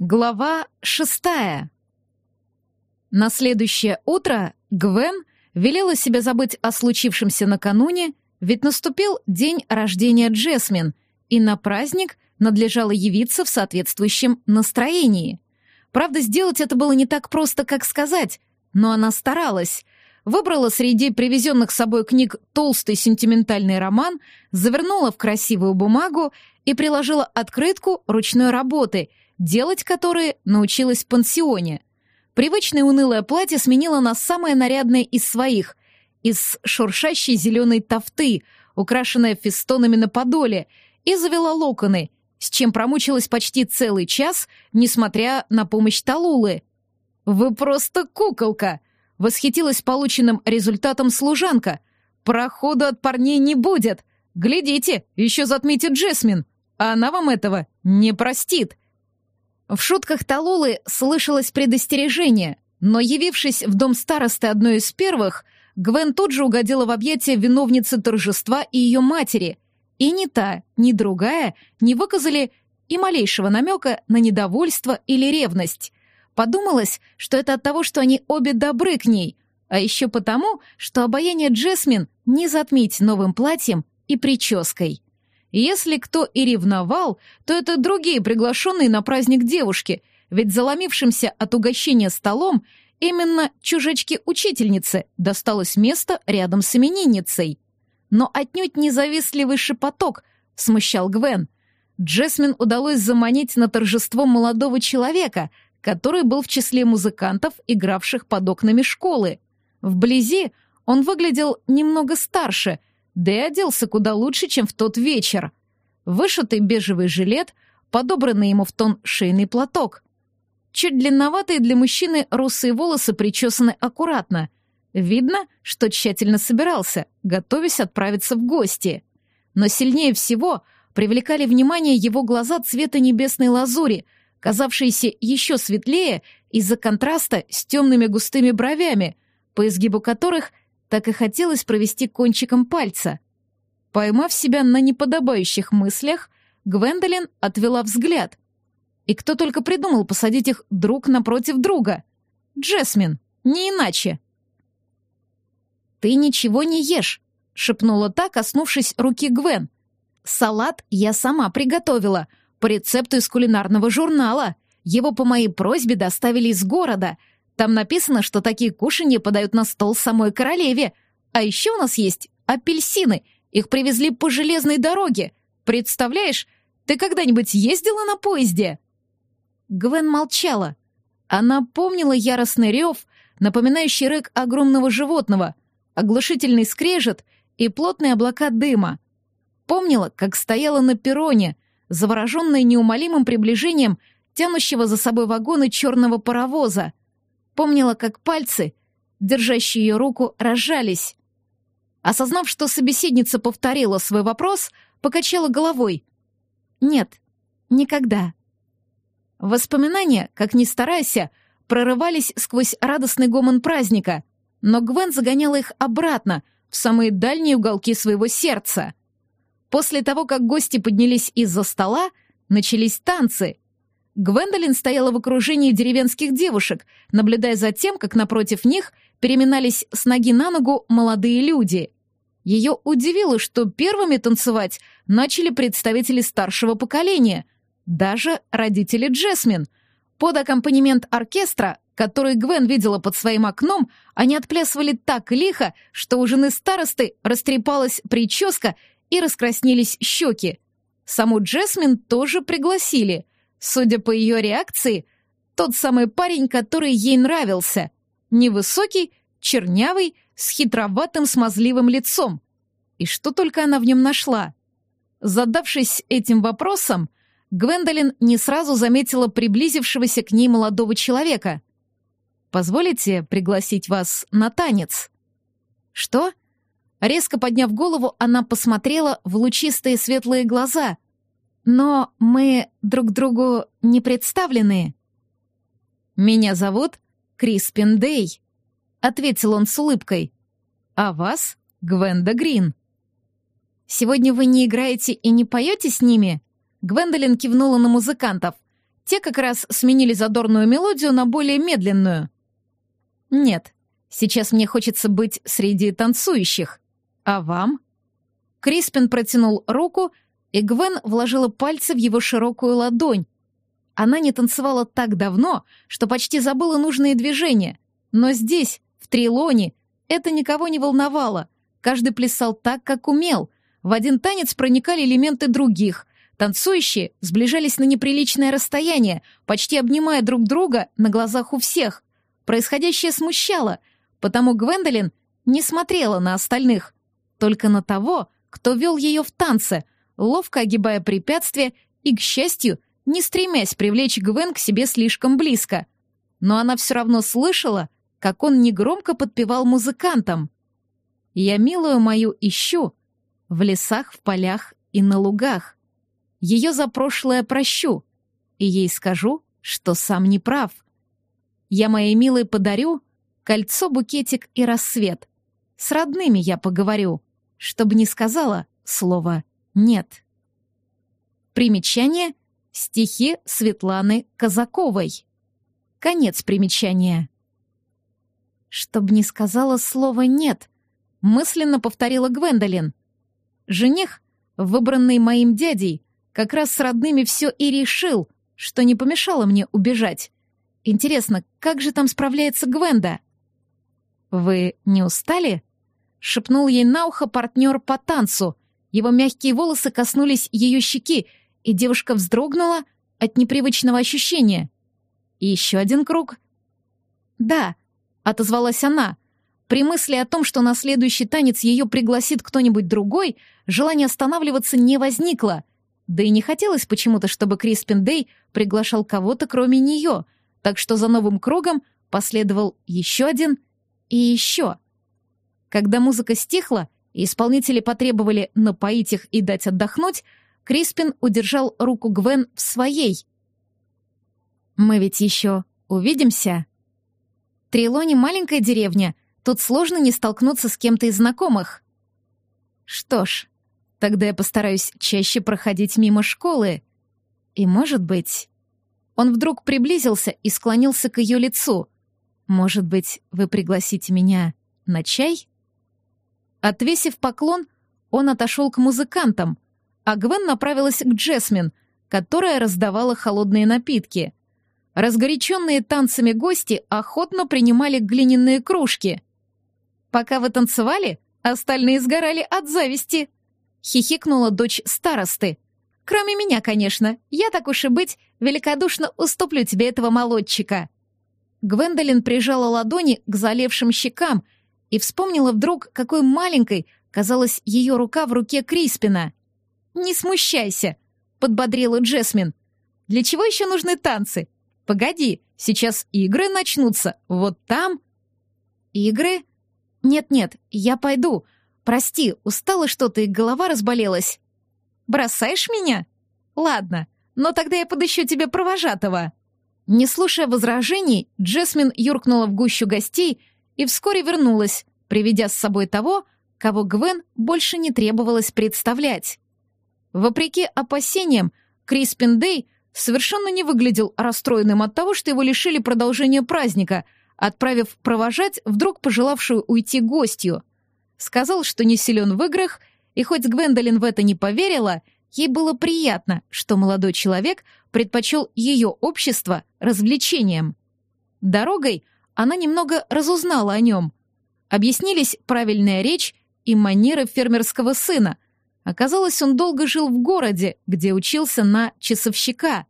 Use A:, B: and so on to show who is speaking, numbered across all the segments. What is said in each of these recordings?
A: Глава шестая. На следующее утро Гвен велела себе забыть о случившемся накануне, ведь наступил день рождения Джесмин, и на праздник надлежало явиться в соответствующем настроении. Правда, сделать это было не так просто, как сказать, но она старалась. Выбрала среди привезенных с собой книг толстый сентиментальный роман, завернула в красивую бумагу и приложила открытку ручной работы — делать которые научилась в пансионе. Привычное унылое платье сменила на самое нарядное из своих, из шуршащей зеленой тофты, украшенное фестонами на подоле, и завела локоны, с чем промучилась почти целый час, несмотря на помощь Талулы. «Вы просто куколка!» — восхитилась полученным результатом служанка. «Проходу от парней не будет! Глядите, еще затмите Джесмин! А она вам этого не простит!» В шутках Талулы слышалось предостережение, но, явившись в дом старосты одной из первых, Гвен тут же угодила в объятия виновницы торжества и ее матери, и ни та, ни другая не выказали и малейшего намека на недовольство или ревность. Подумалось, что это от того, что они обе добры к ней, а еще потому, что обаяние Джесмин не затмить новым платьем и прической. Если кто и ревновал, то это другие приглашенные на праздник девушки, ведь заломившимся от угощения столом именно чужачке-учительнице досталось место рядом с именинницей. Но отнюдь не завистливый шепоток смущал Гвен. Джесмин удалось заманить на торжество молодого человека, который был в числе музыкантов, игравших под окнами школы. Вблизи он выглядел немного старше — да и оделся куда лучше, чем в тот вечер. Вышитый бежевый жилет, подобранный ему в тон шейный платок. Чуть длинноватые для мужчины русые волосы причесаны аккуратно. Видно, что тщательно собирался, готовясь отправиться в гости. Но сильнее всего привлекали внимание его глаза цвета небесной лазури, казавшиеся еще светлее из-за контраста с темными густыми бровями, по изгибу которых так и хотелось провести кончиком пальца. Поймав себя на неподобающих мыслях, Гвендолин отвела взгляд. И кто только придумал посадить их друг напротив друга? Джесмин, не иначе. «Ты ничего не ешь», — шепнула та, коснувшись руки Гвен. «Салат я сама приготовила, по рецепту из кулинарного журнала. Его по моей просьбе доставили из города, там написано, что такие кушанья подают на стол самой королеве. А еще у нас есть апельсины. Их привезли по железной дороге. Представляешь, ты когда-нибудь ездила на поезде?» Гвен молчала. Она помнила яростный рев, напоминающий рык огромного животного, оглушительный скрежет и плотные облака дыма. Помнила, как стояла на перроне, завороженная неумолимым приближением тянущего за собой вагоны черного паровоза. Помнила, как пальцы, держащие ее руку, разжались. Осознав, что собеседница повторила свой вопрос, покачала головой. «Нет, никогда». Воспоминания, как ни старайся, прорывались сквозь радостный гомон праздника, но Гвен загоняла их обратно, в самые дальние уголки своего сердца. После того, как гости поднялись из-за стола, начались танцы — Гвендолин стояла в окружении деревенских девушек, наблюдая за тем, как напротив них переминались с ноги на ногу молодые люди. Ее удивило, что первыми танцевать начали представители старшего поколения, даже родители Джесмин. Под аккомпанемент оркестра, который Гвен видела под своим окном, они отплясывали так лихо, что у жены старосты растрепалась прическа и раскраснелись щеки. Саму Джесмин тоже пригласили — Судя по ее реакции, тот самый парень, который ей нравился. Невысокий, чернявый, с хитроватым смазливым лицом. И что только она в нем нашла? Задавшись этим вопросом, Гвендолин не сразу заметила приблизившегося к ней молодого человека. «Позволите пригласить вас на танец?» «Что?» Резко подняв голову, она посмотрела в лучистые светлые глаза — но мы друг другу не представлены. Меня зовут Криспин Дэй, ответил он с улыбкой. А вас Гвенда Грин. Сегодня вы не играете и не поете с ними? Гвендолин кивнула на музыкантов. Те как раз сменили задорную мелодию на более медленную. Нет, сейчас мне хочется быть среди танцующих. А вам? Криспин протянул руку, и Гвен вложила пальцы в его широкую ладонь. Она не танцевала так давно, что почти забыла нужные движения. Но здесь, в Трилоне, это никого не волновало. Каждый плясал так, как умел. В один танец проникали элементы других. Танцующие сближались на неприличное расстояние, почти обнимая друг друга на глазах у всех. Происходящее смущало, потому Гвендолин не смотрела на остальных, только на того, кто вел ее в танце, ловко огибая препятствия и, к счастью, не стремясь привлечь Гвен к себе слишком близко. Но она все равно слышала, как он негромко подпевал музыкантам. «Я милую мою ищу в лесах, в полях и на лугах. Ее за прошлое прощу, и ей скажу, что сам не прав. Я моей милой подарю кольцо, букетик и рассвет. С родными я поговорю, чтобы не сказала слово «нет». Примечание — стихи Светланы Казаковой. Конец примечания. «Чтоб не сказала слово «нет», — мысленно повторила Гвендолин. Жених, выбранный моим дядей, как раз с родными все и решил, что не помешало мне убежать. Интересно, как же там справляется Гвенда? «Вы не устали?» — шепнул ей на ухо партнер по танцу. Его мягкие волосы коснулись ее щеки, и девушка вздрогнула от непривычного ощущения. И еще один круг. «Да», — отозвалась она. При мысли о том, что на следующий танец ее пригласит кто-нибудь другой, желания останавливаться не возникло. Да и не хотелось почему-то, чтобы Криспин Дэй приглашал кого-то, кроме нее, так что за новым кругом последовал еще один и еще. Когда музыка стихла, и исполнители потребовали напоить их и дать отдохнуть, Криспин удержал руку Гвен в своей. «Мы ведь еще увидимся?» Трилони — маленькая деревня, тут сложно не столкнуться с кем-то из знакомых. Что ж, Тогда я постараюсь чаще проходить мимо школы. И, может быть... Он вдруг приблизился и склонился к ее лицу. «Может быть, вы пригласите меня на чай?» Отвесив поклон, он отошел к музыкантам, а Гвен направилась к Джесмин, которая раздавала холодные напитки. Разгоряченные танцами гости охотно принимали глиняные кружки. Пока вы танцевали, остальные сгорали от зависти. — хихикнула дочь старосты. «Кроме меня, конечно. Я, так уж и быть, великодушно уступлю тебе этого молодчика». Гвендолин прижала ладони к залевшим щекам и вспомнила вдруг, какой маленькой казалась ее рука в руке Криспина. «Не смущайся», — подбодрила Джесмин. «Для чего еще нужны танцы? Погоди, сейчас игры начнутся, вот там...» «Игры? Нет-нет, я пойду», Прости, устала что-то и голова разболелась. Бросаешь меня? Ладно, но тогда я подыщу тебе провожатого. Не слушая возражений, Джесмин юркнула в гущу гостей и вскоре вернулась, приведя с собой того, кого Гвен больше не требовалось представлять. Вопреки опасениям, Криспин Дэй совершенно не выглядел расстроенным от того, что его лишили продолжения праздника, отправив провожать вдруг пожелавшую уйти гостью. Сказал, что не силен в играх, и хоть Гвендолин в это не поверила, ей было приятно, что молодой человек предпочел ее общество развлечением. Дорогой она немного разузнала о нем. Объяснились правильная речь и манеры фермерского сына. Оказалось, он долго жил в городе, где учился на часовщика.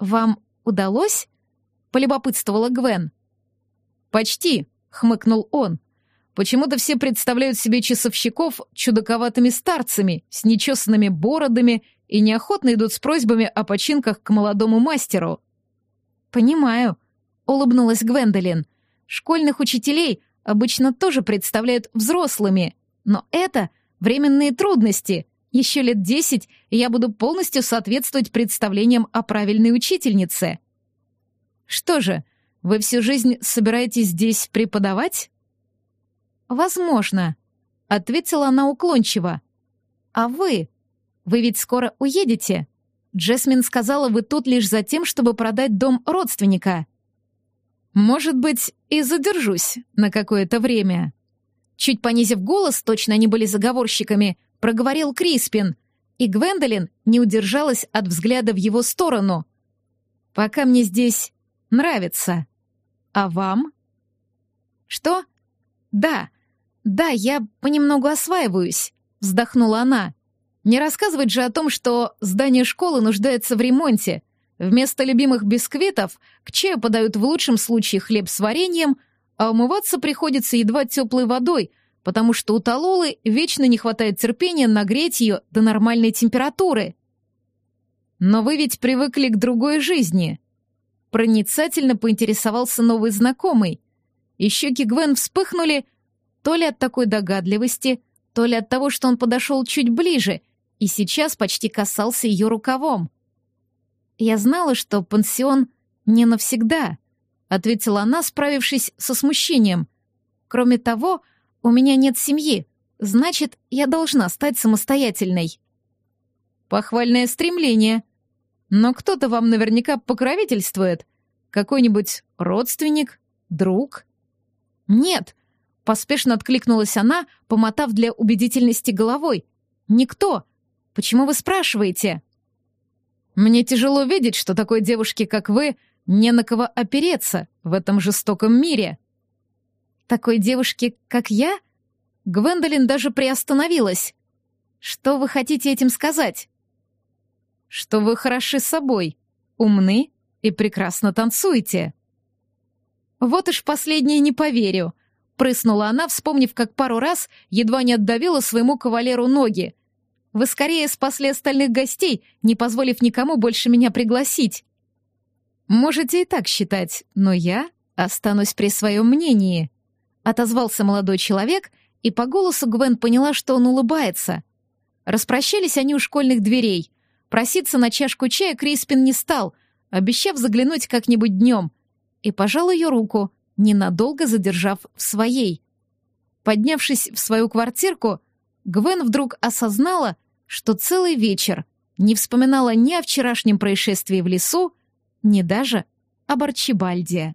A: «Вам удалось?» — полюбопытствовала Гвен. «Почти», — хмыкнул он. Почему-то все представляют себе часовщиков чудаковатыми старцами, с нечесанными бородами и неохотно идут с просьбами о починках к молодому мастеру. «Понимаю», — улыбнулась Гвендолин. «Школьных учителей обычно тоже представляют взрослыми, но это временные трудности. Еще лет десять, я буду полностью соответствовать представлениям о правильной учительнице». «Что же, вы всю жизнь собираетесь здесь преподавать?» «Возможно», — ответила она уклончиво. «А вы? Вы ведь скоро уедете?» Джесмин сказала, вы тут лишь за тем, чтобы продать дом родственника. Может быть, и задержусь на какое-то время. Чуть понизив голос, точно они были заговорщиками, проговорил Криспин, и Гвендолин не удержалась от взгляда в его сторону. «Пока мне здесь нравится. А вам?» «Что?» «Да, да, я понемногу осваиваюсь», — вздохнула она. «Не рассказывать же о том, что здание школы нуждается в ремонте. Вместо любимых бисквитов к чаю подают в лучшем случае хлеб с вареньем, а умываться приходится едва теплой водой, потому что у Талолы вечно не хватает терпения нагреть ее до нормальной температуры. Но вы ведь привыкли к другой жизни. Проницательно поинтересовался новый знакомый. И щеки Гвен вспыхнули то ли от такой догадливости, то ли от того, что он подошел чуть ближе и сейчас почти касался ее рукавом. «Я знала, что пансион не навсегда», — ответила она, справившись со смущением. «Кроме того, у меня нет семьи, значит, я должна стать самостоятельной». «Похвальное стремление. Но кто-то вам наверняка покровительствует. Какой-нибудь родственник, друг?» «Нет», — поспешно откликнулась она, помотав для убедительности головой. «Никто. Почему вы спрашиваете?» Мне тяжело видеть, что такой девушке, как вы, не на кого опереться в этом жестоком мире. Такой девушке, как я? Гвендолин даже приостановилась. Что вы хотите этим сказать? Что вы хороши собой, умны и прекрасно танцуете. Вот уж последнее не поверю. Прыснула она, вспомнив, как пару раз едва не отдавила своему кавалеру ноги, вы скорее спасли остальных гостей, не позволив никому больше меня пригласить. Можете и так считать, но я останусь при своем мнении. Отозвался молодой человек, и по голосу Гвен поняла, что он улыбается. Распрощались они у школьных дверей. Проситься на чашку чая Криспин не стал, обещав заглянуть как-нибудь днем, и пожал ее руку, ненадолго задержав в своей. Поднявшись в свою квартирку, Гвен вдруг осознала, что целый вечер не вспоминала ни о вчерашнем происшествии в лесу, ни даже об Арчибальде.